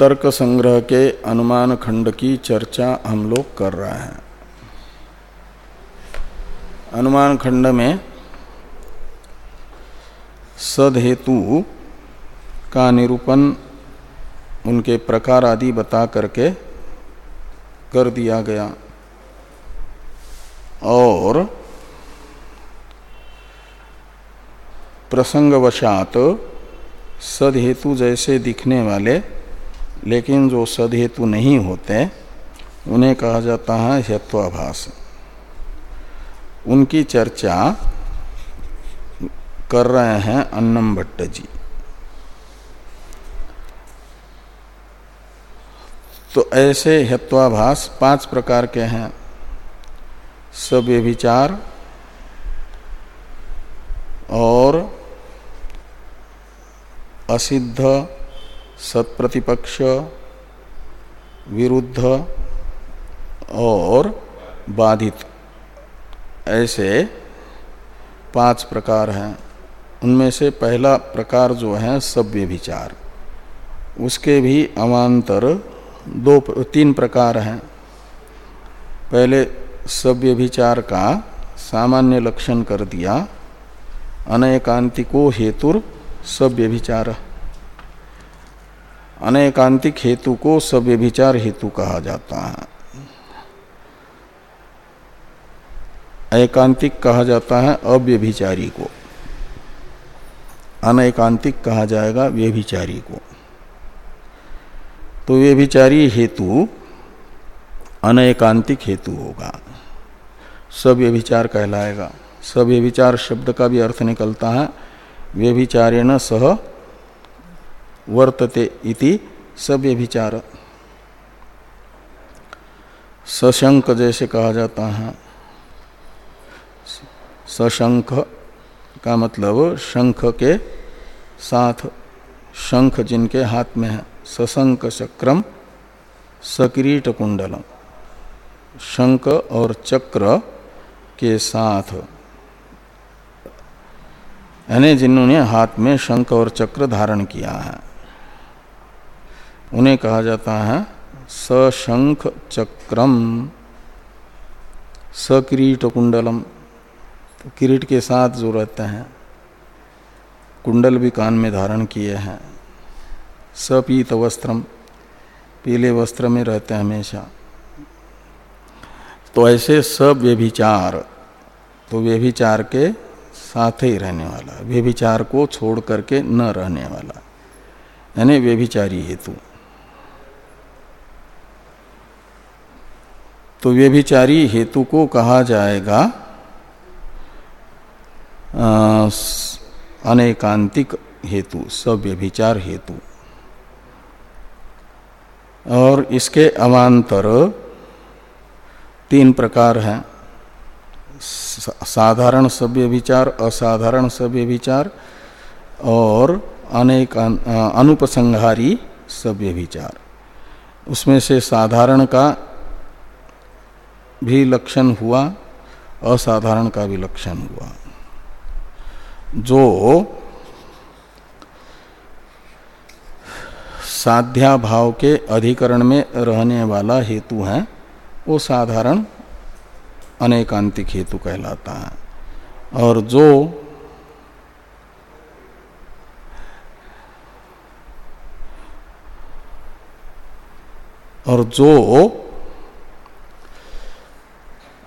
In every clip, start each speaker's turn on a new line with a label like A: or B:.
A: तर्क संग्रह के अनुमान खंड की चर्चा हम लोग कर रहे हैं। अनुमान खंड में सदहेतु का निरूपण उनके प्रकार आदि बता करके कर दिया गया। और प्रसंगवशात सदहेतु जैसे दिखने वाले लेकिन जो सदहेतु नहीं होते, उन्हें कहा जाता है हेत्वाभाष उनकी चर्चा कर रहे हैं अन्नम भट्ट जी। तो ऐसे हेत्वाभास पाँच प्रकार के हैं। सव्यभिचार और असिद्ध सत्प्रतिपक्ष, विरुद्ध और बाधित। ऐसे पाँच प्रकार हैं। उनमें से पहला प्रकार जो है सभ्य विचार उसके भी अमांतर दो तीन प्रकार हैं। पहले सभ्य विचार का सामान्य लक्षण कर दिया। अनैकांतिको हेतुर सभ्य विचार अनेकांतिक हेतु को सव्यभिचार हेतु कहा जाता है। एकांतिक कहा जाता है अव्यभिचारी को। अनैकांतिक कहा जाएगा व्यभिचारी को। तो व्यभिचारी हेतु, अनैकांतिक हेतु होगा। सव्यभिचार कहलाएगा। सव्यभिचार शब्द का भी अर्थ निकलता है, व्यभिचारेण सह वर्तते इति सभ्य विचार सशंक जैसे कहा जाता है। सशंख का मतलब शंख के साथ, शंख जिनके हाथ में है, सशंक चक्रम, सकिरीट कुंडलम। शंख और चक्र के साथ, यानी जिन्होंने हाथ में शंख और चक्र धारण किया है। उन्हें कहा जाता है सशंख चक्रम सकिरीट कुंडलम तो किरीट के साथ जो रहते हैं, कुंडल भी कान में धारण किए हैं। सपीत वस्त्रम, पीले वस्त्र में रहते हैं हमेशा। तो ऐसे सब व्यभिचार तो व्यभिचार के साथ ही रहने वाला, व्यभिचार को छोड़ करके न रहने वाला। यानी व्यभिचारी हेतु। तो व्यभिचारी हेतु को कहा जाएगा अनेकांतिक हेतु, सव्यभिचार हेतु। और इसके अवान्तर तीन प्रकार हैं। साधारण सभ्य विचार असाधारण सभ्य विचार और अनेक अनुपसंहारी सभ्य विचार उसमें से साधारण का भी लक्षण हुआ, असाधारण का भी लक्षण हुआ। जो साध्या भाव के अधिकरण में रहने वाला हेतु है, वो साधारण अनेकांतिक हेतु कहलाता है। और जो और जो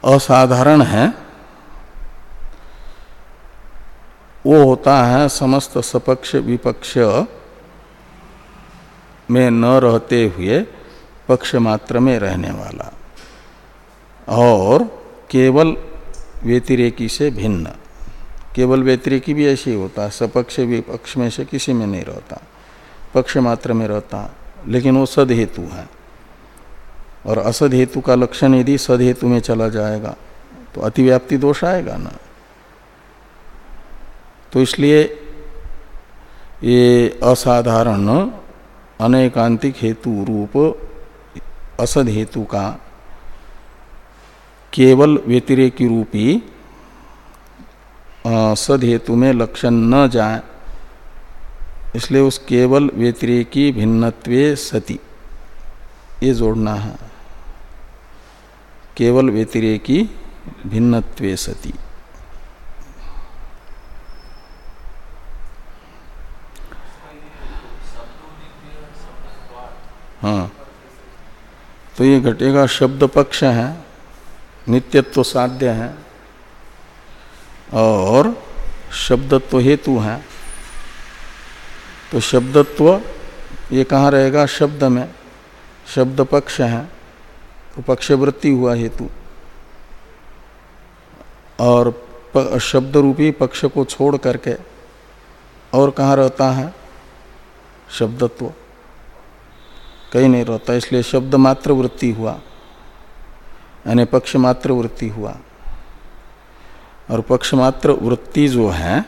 A: असाधारण है। वो होता है समस्त सपक्ष विपक्ष में न रहते हुए पक्ष मात्र में रहने वाला। और केवल व्यतिरेकी से भिन्न। केवल व्यतिरेकी भी ऐसे ही होता है। सपक्ष विपक्ष में से किसी में नहीं रहता। पक्ष मात्र में रहता। लेकिन वो सद हेतु है। और असद हेतु का लक्षण यदि सद हेतु में चला जाएगा तो अतिव्याप्ति दोष आएगा ना। तो इसलिए ये असाधारण अनेकांतिक हेतु रूप असद हेतु का केवल व्यतिरेकी रूपी सद हेतु में लक्षण न जाए, इसलिए उस केवल व्यतिरेकी भिन्नत्वे सती। ये जोड़ना है। केवल व्यतिरेकी भिन्नत्वे सती। हाँ। तो ये घटेगा शब्द पक्ष है, नित्यत्व साध्य है, और शब्दत्व हेतु है। तो शब्दत्व, ये कहाँ रहेगा? शब्द में। शब्द पक्ष है। पक्षवृत्ति हुआ हेतु। और शब्द रूपी पक्ष को छोड़ करके और कहाँ रहता है? शब्दत्व। कहीं नहीं रहता, इसलिए शब्द मात्र वृत्ति हुआ। यानी पक्ष मात्र वृत्ति हुआ। और पक्ष मात्र वृत्ति जो है,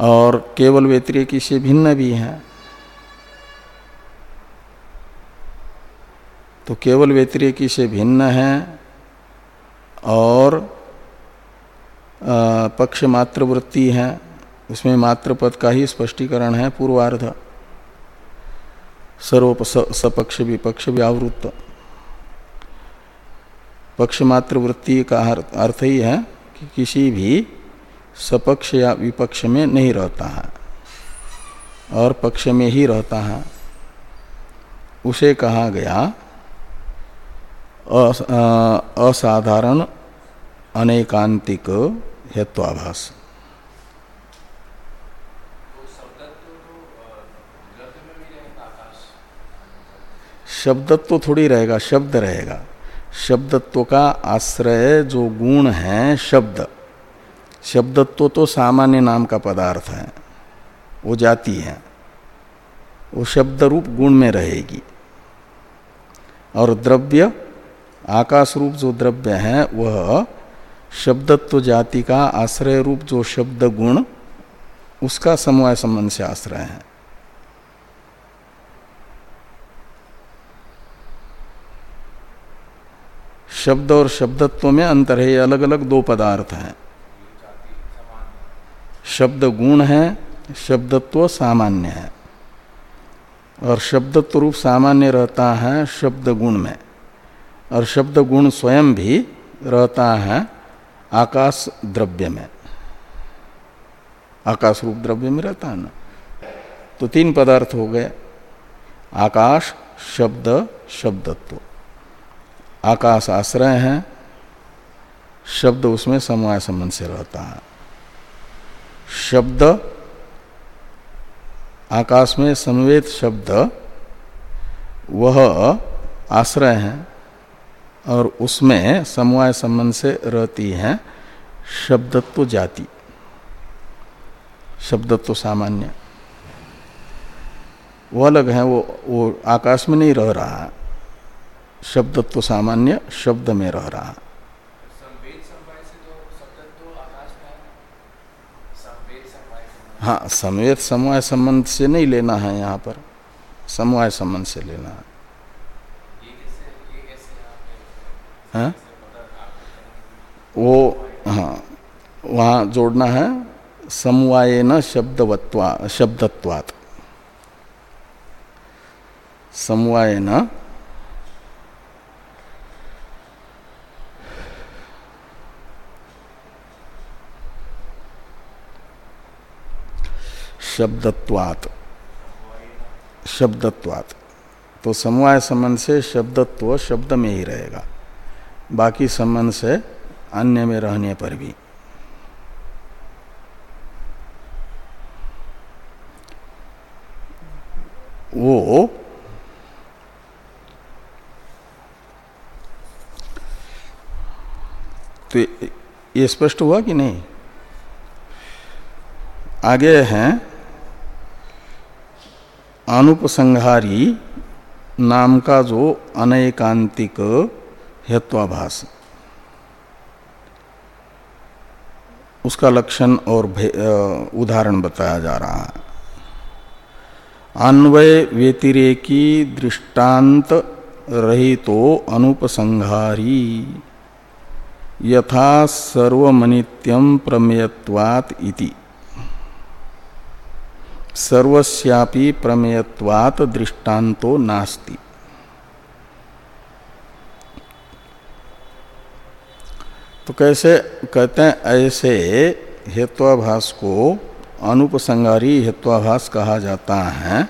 A: और केवल व्यतिरेकी से भिन्न भी है। तो केवल व्यतिरेकी से भिन्न है और पक्ष मात्र वृत्ति है। उसमें मात्र पद का ही स्पष्टीकरण है पूर्वार्ध। सर्व सपक्ष विपक्ष व्यावृत्त। पक्ष वृत्ति का अर्थ ही है कि किसी भी सपक्ष या विपक्ष में नहीं रहता है और पक्ष में ही रहता है। उसे कहा गया असाधारण, अनेकांतिक हेत्वाभास। शब्दत्व तो थोड़ी रहेगा, शब्द रहेगा। शब्दत्व का आश्रय जो गुण है, शब्द। शब्दत्व तो सामान्य नाम का पदार्थ है, वो जाति है। वो शब्द रूप गुण में रहेगी। और द्रव्य आकाश रूप जो द्रव्य है, वह शब्दत्व जाति का आश्रय रूप जो शब्द गुण उसका समवाय संबंध से आश्रय है। शब्द और शब्दत्व में अंतर है, ये अलग अलग दो पदार्थ हैं। शब्द गुण है, शब्दत्व सामान्य है। और शब्दत्व रूप सामान्य रहता है शब्द गुण में। और शब्द गुण स्वयं भी रहता है आकाश द्रव्य में। आकाश रूप द्रव्य में रहता है ना। तो तीन पदार्थ हो गए, आकाश, शब्द, शब्दत्व। आकाश आश्रय है, शब्द उसमें समवाय संबंध से रहता है। शब्द, आकाश में समवेत शब्द, वह आश्रय है। और उसमें समवाय संबंध से रहती है शब्दत्व जाति। शब्दत्व सामान्य। वो अलग है वो वो आकाश में नहीं रह रहा। शब्दत्व सामान्य शब्द में रह रहा। है। हाँ समवेत समवाय संबंध से नहीं लेना है यहाँ पर। समवाय संबंध से लेना है। हाँ? वो हाँ वहाँ जोड़ना है समवाय न शब्दवत्वा, शब्दत्वात्। समवाय न शब्दत्वात्। शब्दत्वात्। तो समवाय संबंध से शब्दत्व शब्द में ही रहेगा। बाकी संबंध से अन्य में रहने पर भी। वो तो ये स्पष्ट हुआ कि नहीं? आगे हैं, अनुपसंहारी नाम का जो अनैकांतिक हेत्वाभास। उसका लक्षण और उदाहरण बताया जा रहा है। अन्वय व्यतिरेकी दृष्टांत रहितो अनुपसंहारी। यथा सर्वमनित्यम प्रमेयत्वात इति। सर्वस्यापि प्रमेयत्वात दृष्टांतो नास्ति। तो कैसे कहते हैं, ऐसे हेत्वाभास को अनुपसंगारी हेत्वाभास कहा जाता है।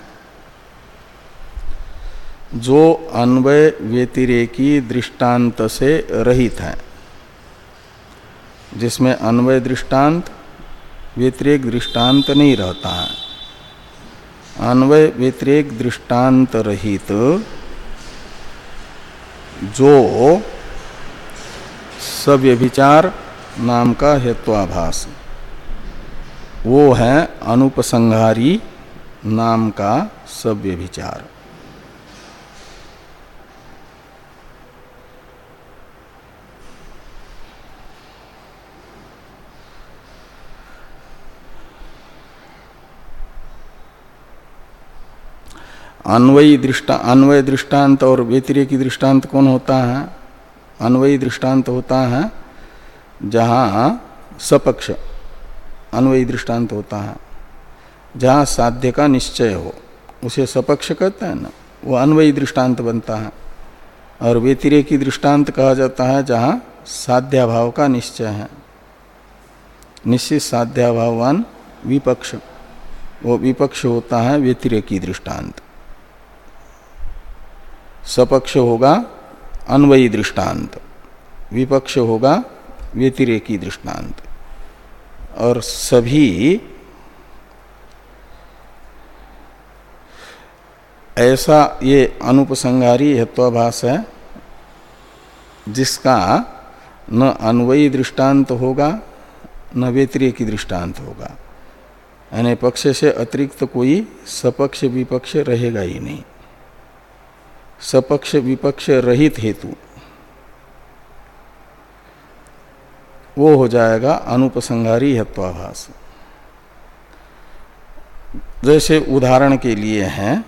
A: जो अन्वय व्यतिरेकी दृष्टांत से रहित है। जिसमें अन्वय दृष्टांत, व्यतिरेक दृष्टांत नहीं रहता है। अन्वय व्यतिरेक दृष्टांत रहित जो सव्यभिचार नाम का हेत्वाभास। वो है अनुपसंहारी नाम का सव्यभिचार। अन्वयी दृष्टा, अन्वय दृष्टांत और व्यतिरेकी दृष्टांत कौन होता है? अन्वयी दृष्टांत होता है, जहाँ सपक्ष अन्वयी दृष्टांत होता है। जहाँ साध्य का निश्चय हो, उसे सपक्ष कहते हैं ना, वो अन्वयी दृष्टांत बनता है। और व्यतिरेकी दृष्टांत कहा जाता है, जहाँ साध्याभाव का निश्चय है। निश्चित साध्याभावान विपक्ष, वो विपक्ष होता है व्यतिरेकी दृष्टांत। सपक्ष होगा अन्वयी दृष्टांत। विपक्ष होगा, व्यतिरेकी दृष्टांत। और सभी ऐसा ये अनुपसंगारी हेत्वाभास है, जिसका न अन्वयी दृष्टांत होगा, न व्यतिरेकी दृष्टांत होगा। यानी पक्ष से अतिरिक्त कोई सपक्ष विपक्ष रहेगा ही नहीं। सपक्ष विपक्ष रहित हेतु। वो हो जाएगा अनुपसंहारी हत्वाभास जैसे उदाहरण के लिए है,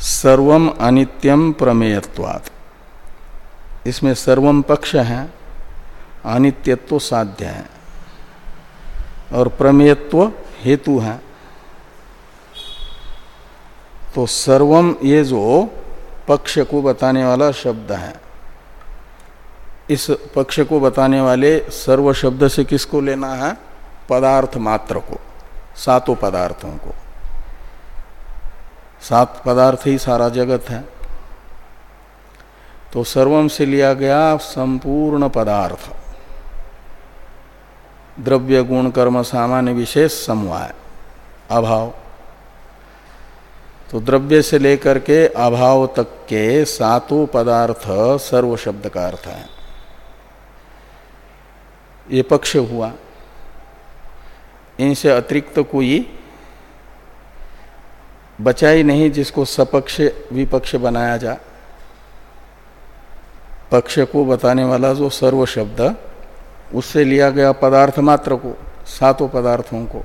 A: सर्वम अनित्यम प्रमेयत्वात्। इसमें सर्वम पक्ष है, अनित्यत्व साध्य है, और प्रमेयत्व हेतु है। तो सर्वम ये जो पक्ष को बताने वाला शब्द है। इस पक्ष को बताने वाले सर्व शब्द से किसको लेना है? पदार्थ मात्र को, सातों पदार्थों को। सात पदार्थ ही सारा जगत है। तो सर्वम से लिया गया संपूर्ण पदार्थ। द्रव्य, गुण, कर्म, सामान्य, विशेष समवाय, अभाव। तो द्रव्य से लेकर के अभाव तक के सातों पदार्थ सर्व शब्द का अर्थ है। ये पक्ष हुआ। इनसे अतिरिक्त तो कोई बचा ही नहीं जिसको सपक्ष विपक्ष बनाया जा। पक्ष को बताने वाला जो सर्व शब्द, उससे लिया गया पदार्थ मात्र को, सातों पदार्थों को।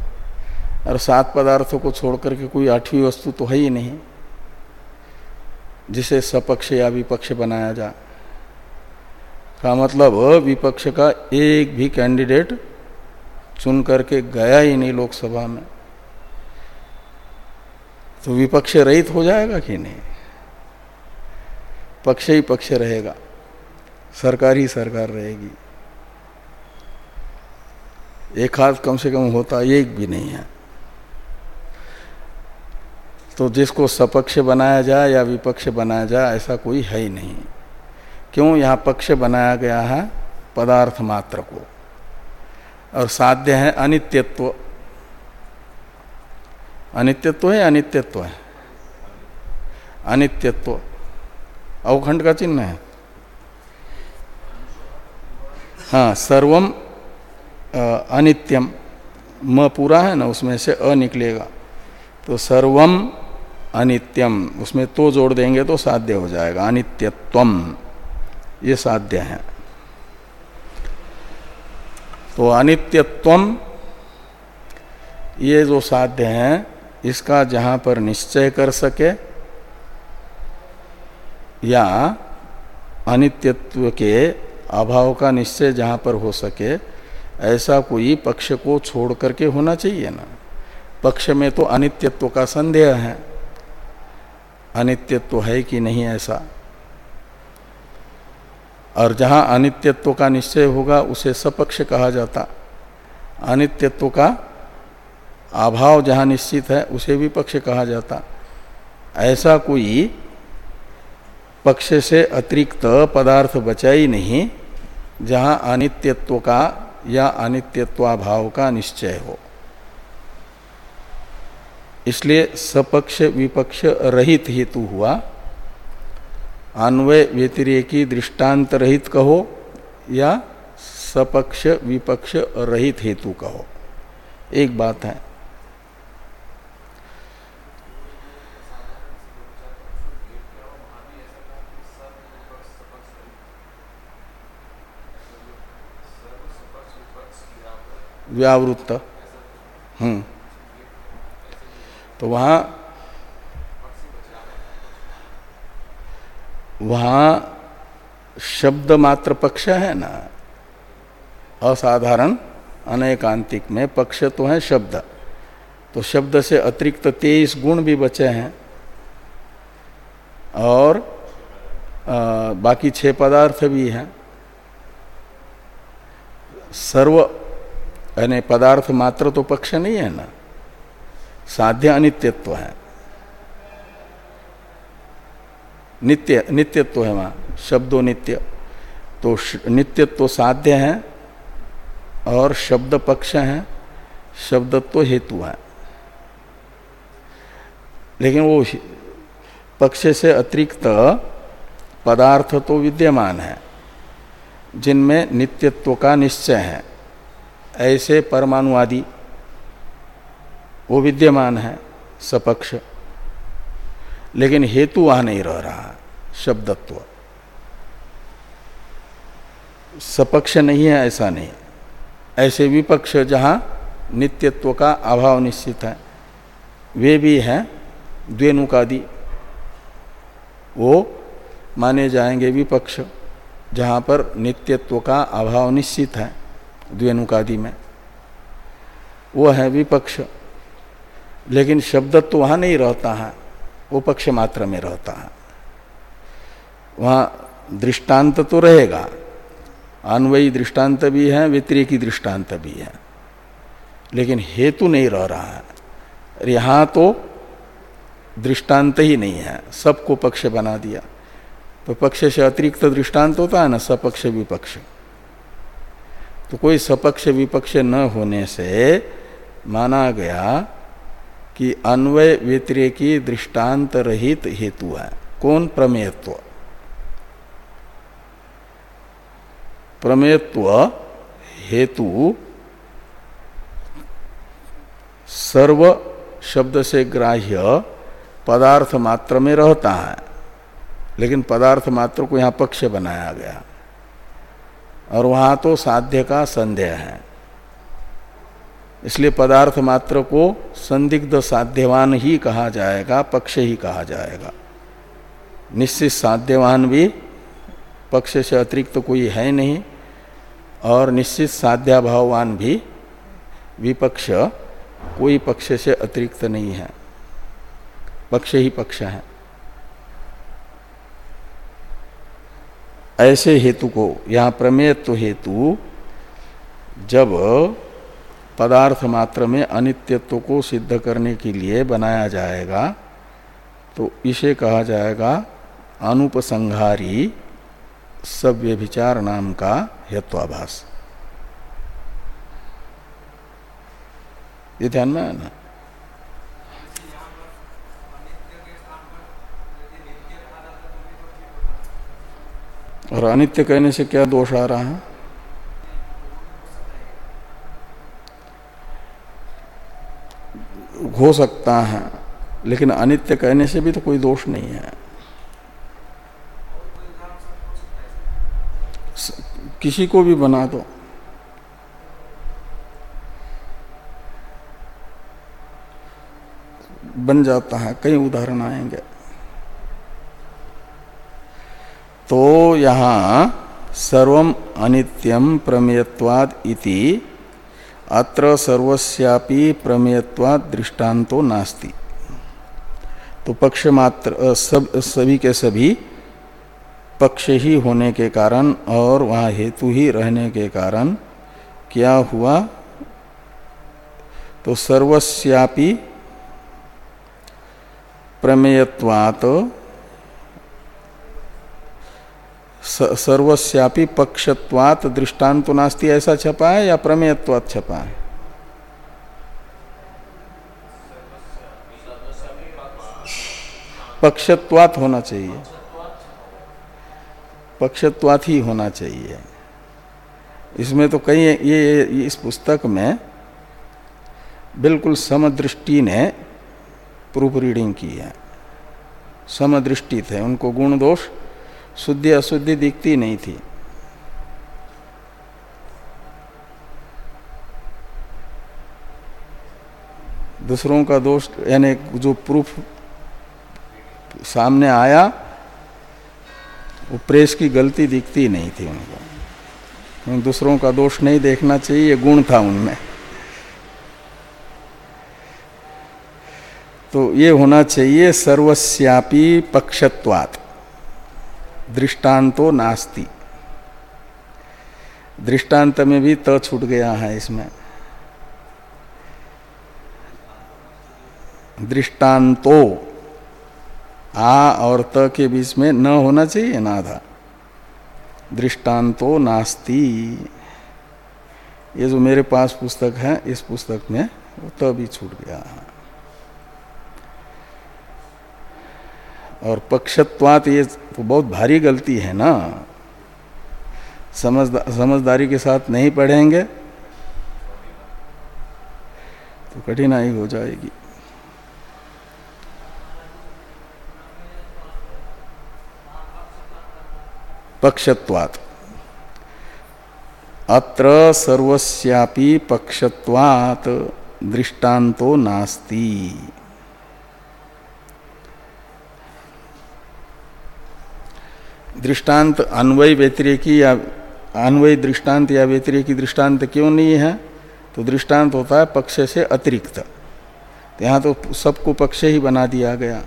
A: और सात पदार्थों को छोड़ करके कोई आठवीं वस्तु तो है ही नहीं, जिसे सपक्ष या विपक्ष बनाया जा। का मतलब विपक्ष का एक भी कैंडिडेट चुन करके गया ही नहीं लोकसभा में। तो विपक्ष रहित हो जाएगा कि नहीं? पक्ष ही पक्ष रहेगा, सरकार ही सरकार रहेगी। एक हाथ कम से कम होता एक भी नहीं है। तो जिसको सपक्ष बनाया जाए या विपक्ष बनाया जाए, ऐसा कोई है ही नहीं। क्यों? यहाँ पक्ष बनाया गया है पदार्थ मात्र को। और साध्य है अनित्यत्व। अनित्यत्व है अनित्यत्व है? अनित्यत्व। अवखंड का चिन्ह है। हाँ सर्वम अनित्यम। म पूरा है ना, उसमें से अ निकलेगा। तो सर्वम अनित्यम। उसमें तो जोड़ देंगे तो साध्य हो जाएगा। अनित्यत्वम। ये साध्य है। तो अनित्यत्वम, ये जो साध्य है, इसका जहाँ पर निश्चय कर सके, या अनित्यत्व के अभाव का निश्चय जहाँ पर हो सके, ऐसा कोई पक्ष को छोड़ करके होना चाहिए ना। पक्ष में तो अनित्यत्व का संदेह है। अनित्यत्व है कि नहीं ऐसा? और जहाँ अनित्यत्व का निश्चय होगा, उसे सपक्ष कहा जाता। अनित्यत्व का अभाव जहाँ निश्चित है, उसे भी पक्ष कहा जाता। ऐसा कोई पक्ष से अतिरिक्त पदार्थ बचा ही नहीं, जहाँ अनित्यत्व का या अनित्यत्वाभाव का निश्चय हो। इसलिए सपक्ष विपक्ष रहित हेतु हुआ। अन्वय व्यतिरेकी दृष्टांत रहित कहो या सपक्ष विपक्ष रहित हेतु कहो। एक बात है। व्यावृत्त। हम्म। तो वहाँ वहाँ शब्द मात्र पक्ष है ना? असाधारण अनेकांतिक में पक्ष तो है शब्द। तो शब्द से अतिरिक्त तेईस गुण भी बचे हैं। और आ, बाकी छह पदार्थ भी हैं। सर्व यानी पदार्थ मात्र तो पक्ष नहीं है ना? साध्य अनित्यत्व है। नित्य, नित्यत्व है वहाँ। शब्दो नित्य। तो नित्यत्व साध्य है और शब्द पक्ष है, शब्दत्व हेतु है। लेकिन वो पक्ष से अतिरिक्त पदार्थ तो विद्यमान है, जिनमें नित्यत्व का निश्चय है। ऐसे परमाणु आदि वो विद्यमान है, सपक्ष। लेकिन हेतु वहाँ नहीं रह रहा, शब्दत्व। सपक्ष नहीं है, ऐसा नहीं। ऐसे विपक्ष जहाँ नित्यत्व का अभाव निश्चित है, वे भी हैं द्वेनुकादि। वो माने जाएँगे विपक्ष, जहाँ पर नित्यत्व का अभाव निश्चित है, द्वेनुकादि में। वो है विपक्ष। लेकिन शब्द तो वहाँ नहीं रहता है, वो पक्ष मात्र में रहता है। वहाँ दृष्टांत तो रहेगा, अन्वयी दृष्टांत भी है व्यतिरेकी दृष्टांत भी है, लेकिन हेतु नहीं रह रहा है। यहाँ तो दृष्टांत ही नहीं है, सबको पक्ष बना दिया। तो पक्ष से अतिरिक्त दृष्टांत होता है ना, सपक्ष विपक्ष। तो कोई सपक्ष विपक्ष न होने से माना गया कि अन्वय व्यतिरेकी दृष्टांत रहित हेतु है। कौन प्रमेयत्व? प्रमेयत्व हेतु सर्व शब्द से ग्राह्य पदार्थ मात्र में रहता है, लेकिन पदार्थ मात्र को यहाँ पक्ष बनाया गया। और वहाँ तो साध्य का संदेह है। इसलिए पदार्थ मात्र को संदिग्ध साध्यवान ही कहा जाएगा, पक्ष ही कहा जाएगा। निश्चित साध्यवान भी पक्ष से अतिरिक्त तो कोई है नहीं, और निश्चित साध्याभाववान भी विपक्ष, कोई पक्ष से अतिरिक्त नहीं है। पक्ष ही पक्ष है। ऐसे हेतु को, यहाँ प्रमेयत्व हेतु, जब पदार्थ मात्र में अनित्यत्व को सिद्ध करने के लिए बनाया जाएगा तो इसे कहा जाएगा अनुपसंहारी सव्य विचार नाम का हेत्वाभास ये ध्यान में है और अनित्य कहने से क्या दोष आ रहा है? हो सकता है, लेकिन अनित्य कहने से भी तो कोई दोष नहीं है। किसी को भी बना दो। बन जाता है, कई उदाहरण आएँगे। तो यहाँ सर्वम अनित्यम प्रमेयत्वाद इति अत्र सर्वस्यापि प्रमेयत्वा दृष्टांतो नास्ति। तो पक्ष मात्र सब, सभी के सभी पक्ष ही होने के कारण और वहाँ हेतु ही रहने के कारण क्या हुआ? तो सर्वस्यापि प्रमेयत्वात सर्वस्यापि पक्षत्वात दृष्टांत नास्ती ऐसा छपा है या प्रमेयत्वात छपा है? पक्षत्वात होना चाहिए। पक्षत्वात ही होना चाहिए। इसमें तो कई ये, ये इस पुस्तक में बिल्कुल समदृष्टि ने प्रूफ रीडिंग की है। समदृष्टि थे उनको गुण दोष शुद्धि अशुद्धि दिखती नहीं थी। दूसरों का दोष, यानी जो प्रूफ सामने आया, वो प्रेस की गलती दिखती नहीं थी उनको। दूसरों का दोष नहीं देखना चाहिए, ये गुण था उनमें। तो ये होना चाहिए सर्वस्यापी पक्षत्वात्। दृष्टांतो नास्ति। दृष्टांत में भी त छूट गया है इसमें। दृष्टांतो, आ और त के बीच में न होना चाहिए ना था दृष्टांतो नास्ति। ये जो मेरे पास पुस्तक है, इस पुस्तक में वो त भी छूट गया है। और पक्षत्वात ये तो बहुत भारी गलती है ना। समझदा, समझदारी के साथ नहीं पढ़ेंगे तो कठिनाई हो जाएगी। पक्षत्वात्। अत्र सर्वस्यापि पक्षत्वात् दृष्टांतो नास्ति। दृष्टांत अन्वय व्यतिरेकी या अन्वय दृष्टांत या व्यतिरेकी दृष्टांत क्यों नहीं है? तो दृष्टांत होता है पक्ष से अतिरिक्त। तो यहाँ तो सबको पक्ष ही बना दिया गया।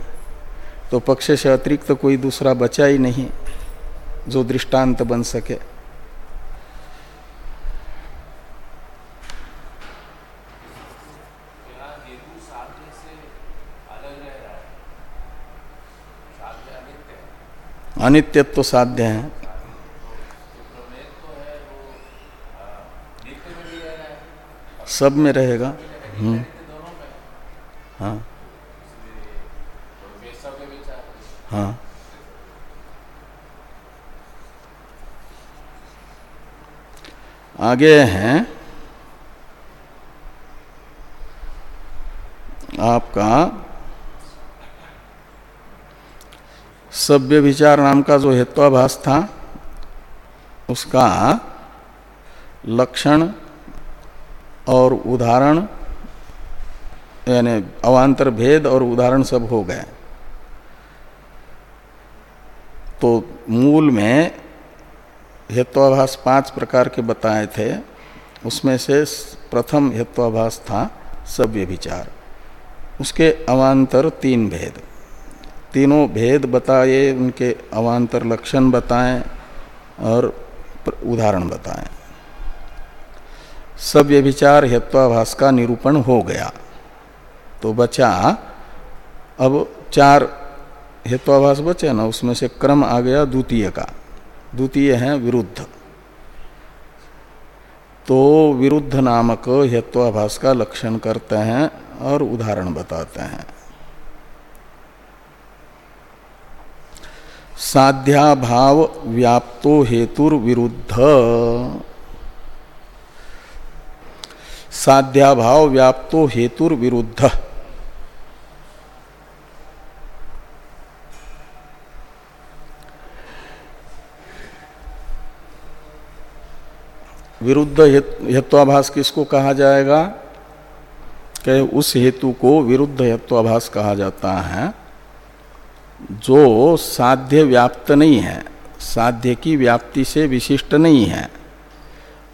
A: तो पक्ष से अतिरिक्त कोई दूसरा बचा ही नहीं, जो दृष्टांत बन सके। अनित्यत्व तो साध्य है। सब में रहेगा। हम्म। हाँ। हाँ। आगे हैं। आपका सभ्य विचार नाम का जो हेत्वाभास था, उसका लक्षण और उदाहरण, यानी अवान्तर भेद और उदाहरण सब हो गए। तो मूल में हेत्वाभास पाँच प्रकार के बताए थे, उसमें से प्रथम हेत्वाभास था सव्य विचार उसके अवान्तर तीन भेद। तीनों भेद बताए, उनके अवान्तर लक्षण बताएँ और उदाहरण बताएँ। सव्य विचार हेत्वाभास का निरूपण हो गया। तो बचा। अब चार हेत्वाभाष बचे ना, उसमें से क्रम आ गया द्वितीय का। द्वितीय है विरुद्ध। तो विरुद्ध नामक हेत्वाभाष का लक्षण करते हैं और उदाहरण बताते हैं। साध्याभाव व्याप्तो हेतुर विरुद्ध साध्याभाव व्याप्तो हेतुर विरुद्ध विरुद्ध हेत्वाभास किसको कहा जाएगा? कि उस हेतु को विरुद्ध हेत्वाभास कहा जाता है। जो साध्य व्याप्त नहीं है, साध्य की व्याप्ति से विशिष्ट नहीं है,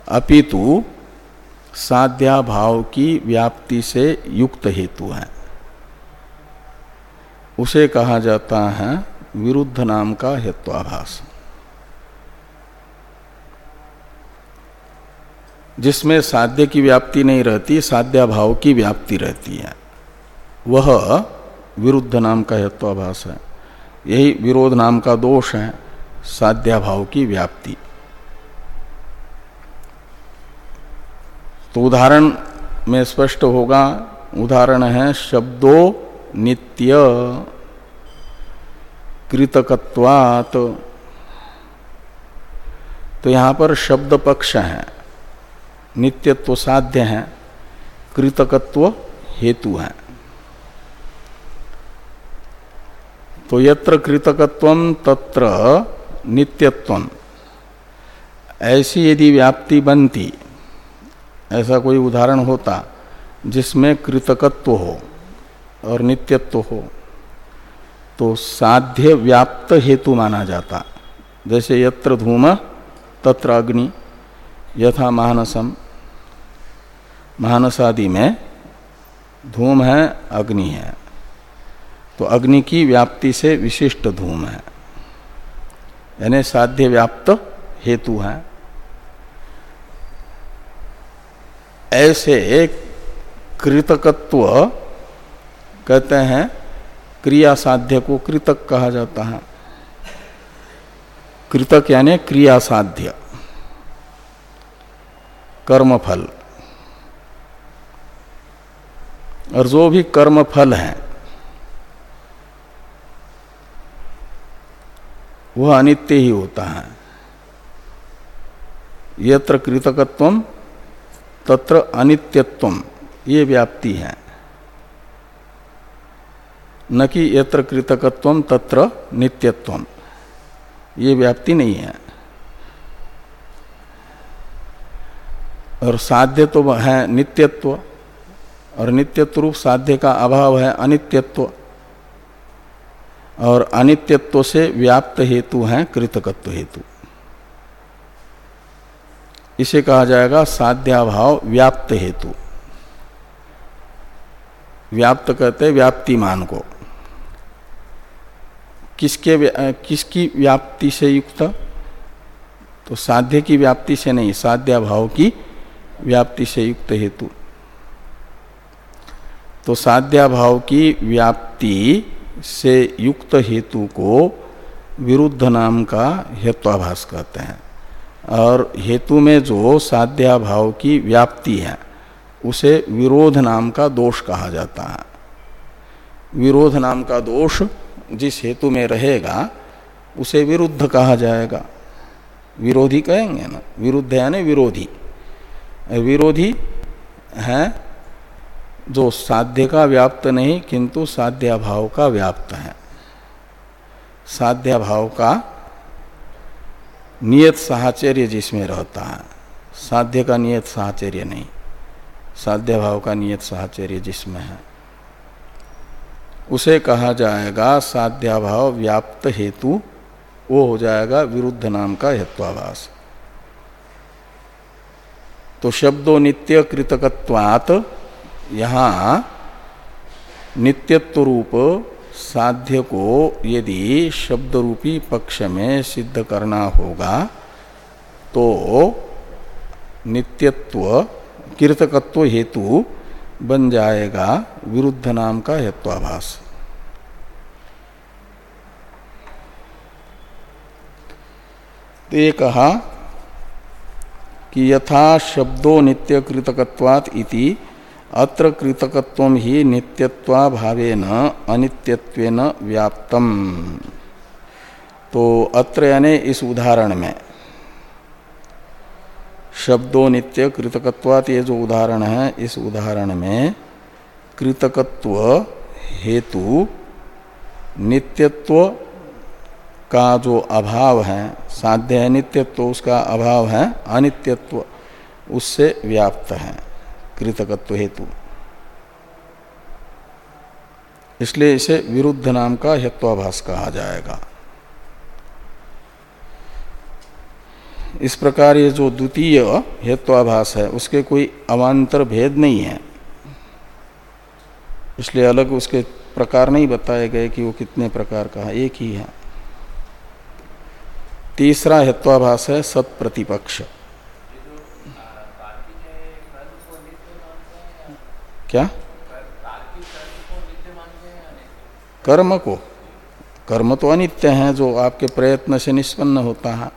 A: अपितु साध्या भाव की व्याप्ति से युक्त हेतु है। उसे कहा जाता है विरुद्ध नाम का हेत्वाभास। जिसमें साध्य की व्याप्ति नहीं रहती साध्या भाव की व्याप्ति रहती है, वह विरुद्ध नाम का हेत्वाभास है। यही विरोध नाम का दोष है साध्या भाव की व्याप्ति। तो उदाहरण में स्पष्ट होगा, उदाहरण है शब्दों नित्य कृतकत्वात। तो यहाँ पर शब्द पक्ष है, नित्यत्व साध्य है, कृतकत्व हेतु है। तो यत्र कृतकत्व तत्र नित्यत्व। ऐसी यदि व्याप्ति बनती, ऐसा कोई उदाहरण होता, जिसमें कृतकत्व हो और नित्यत्व हो तो साध्य व्याप्त हेतु माना जाता। जैसे यत्र धूम, तत्र अग्नि, यथा महानसम महानसादि में धूम है, अग्नि है। तो अग्नि की व्याप्ति से विशिष्ट धूम है। यानी साध्य व्याप्त हेतु है। ऐसे एक कृतकत्व कहते हैं, क्रिया साध्य को कृतक कहा जाता है। कृतक यानी क्रिया साध्य। कर्मफल। और जो भी कर्मफल है वह अनित्य ही होता है। यत्र कृतकत्व, तत्र अनित्यत्व, ये व्याप्ति है। न कि यत्र कृतकत्व, तत्र नित्यत्व, ये व्याप्ति नहीं है। और साध्य तो है नित्यत्व, और नित्यत्व रूप साध्य का अभाव है अनित्यत्व। और अनित्यत्व से व्याप्त हेतु है कृतकत्व हेतु। इसे कहा जाएगा साध्याभाव व्याप्त हेतु। व्याप्त कहते व्याप्तिमान को। किसके किसकी व्याप्ति से युक्त? तो साध्य की व्याप्ति से नहीं, साध्याभाव की व्याप्ति से युक्त हेतु। तो साध्याभाव की व्याप्ति से युक्त हेतु को विरुद्ध नाम का हेत्वाभास कहते हैं। और हेतु में जो साध्याभाव की व्याप्ति है, उसे विरोध नाम का दोष कहा जाता है। विरोध नाम का दोष जिस हेतु में रहेगा, उसे विरुद्ध कहा जाएगा। विरोधी कहेंगे ना? विरुद्ध यानी विरोधी। विरोधी है जो साध्य का व्याप्त नहीं, किंतु साध्याभाव का व्याप्त है। साध्याभाव का नियत साहचर्य जिसमें रहता है। साध्य का नियत साहचर्य नहीं, साध्याभाव का नियत साहचर्य जिसमें है। उसे कहा जाएगा साध्याभाव व्याप्त हेतु, वो हो जाएगा विरुद्ध नाम का हेत्वाभास। तो शब्दों नित्य कृतकत्वात यहाँ नित्यत्व रूप साध्य को यदि शब्द रूपी पक्ष में सिद्ध करना होगा तो नित्यत्व कृतकत्व हेतु बन जाएगा विरुद्ध नाम का हेत्वाभास तो ये कहा कि यथा शब्दों नित्य कृतकत्वात इति अत्र कृतकत्व ही नित्यत्वा भावेन अनित्यत्वेन व्याप्तम। तो अत्र यानी इस उदाहरण में, शब्दों नित्य कृतकत्वात ये जो उदाहरण है, इस उदाहरण में कृतकत्व हेतु नित्यत्व का जो अभाव है, साध्य है नित्यत्व, उसका अभाव है अनित्यत्व, उससे व्याप्त है। कृतकत्व हेतु। इसलिए इसे विरुद्ध नाम का हेत्वाभास कहा जाएगा। इस प्रकार ये जो द्वितीय हेत्वाभास है, उसके कोई अवान्तर भेद नहीं है। इसलिए अलग उसके प्रकार नहीं बताए गए कि वो कितने प्रकार का है, एक ही है। तीसरा हेत्वाभास है सत प्रतिपक्ष क्या? कर्म को। कर्म तो अनित्य है जो आपके प्रयत्न से निष्पन्न होता है।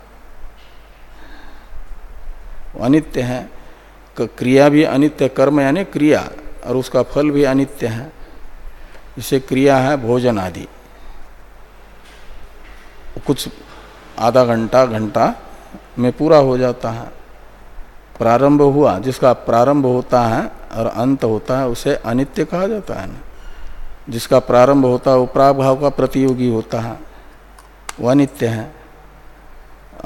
A: अनित्य है। क्रिया भी अनित्य, कर्म यानी क्रिया, और उसका फल भी अनित्य है। इसे क्रिया है भोजन आदि। कुछ आधा घंटा घंटा में पूरा हो जाता है। प्रारंभ हुआ, जिसका प्रारंभ होता है और अंत होता है, उसे अनित्य कहा जाता है ना। जिसका प्रारंभ होता है, वो प्राभाव का प्रतियोगी होता है वह अनित्य है।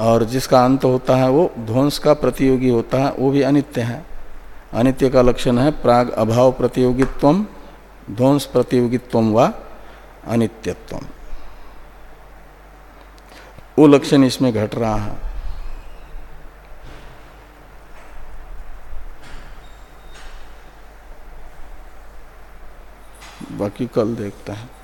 A: और जिसका अंत होता है, वो ध्वंस का प्रतियोगी होता है, वो भी अनित्य है। अनित्य का लक्षण है, प्राग अभाव प्रतियोगित्व ध्वंस प्रतियोगित्व व अनित्यत्व वो लक्षण इसमें घट रहा है। बाकी कल देखते हैं।